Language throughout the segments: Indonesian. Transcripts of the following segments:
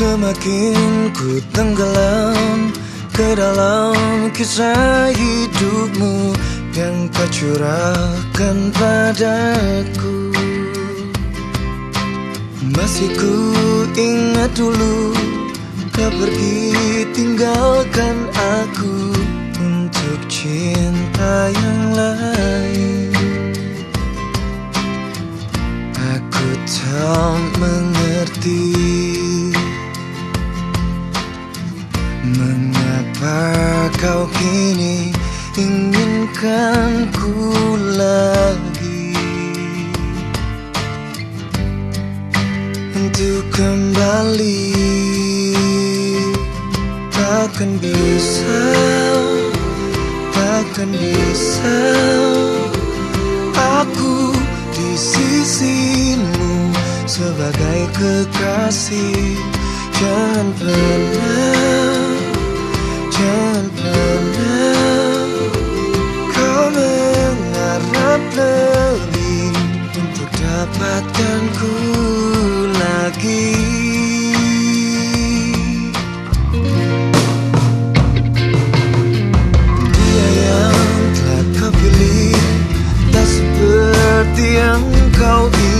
Semakin ku tenggelam ke dalam kisah hidupmu yang kau curahkan padaku. Masih ku ingat dulu kau pergi tinggalkan aku untuk cinta yang lain. Aku tak mengerti kau kini inginkan ku lagi? Untuk kembali Takkan bisa Takkan bisa. Aku di sisimu Sebagai kekasih Jangan pernah go.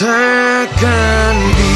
takkan di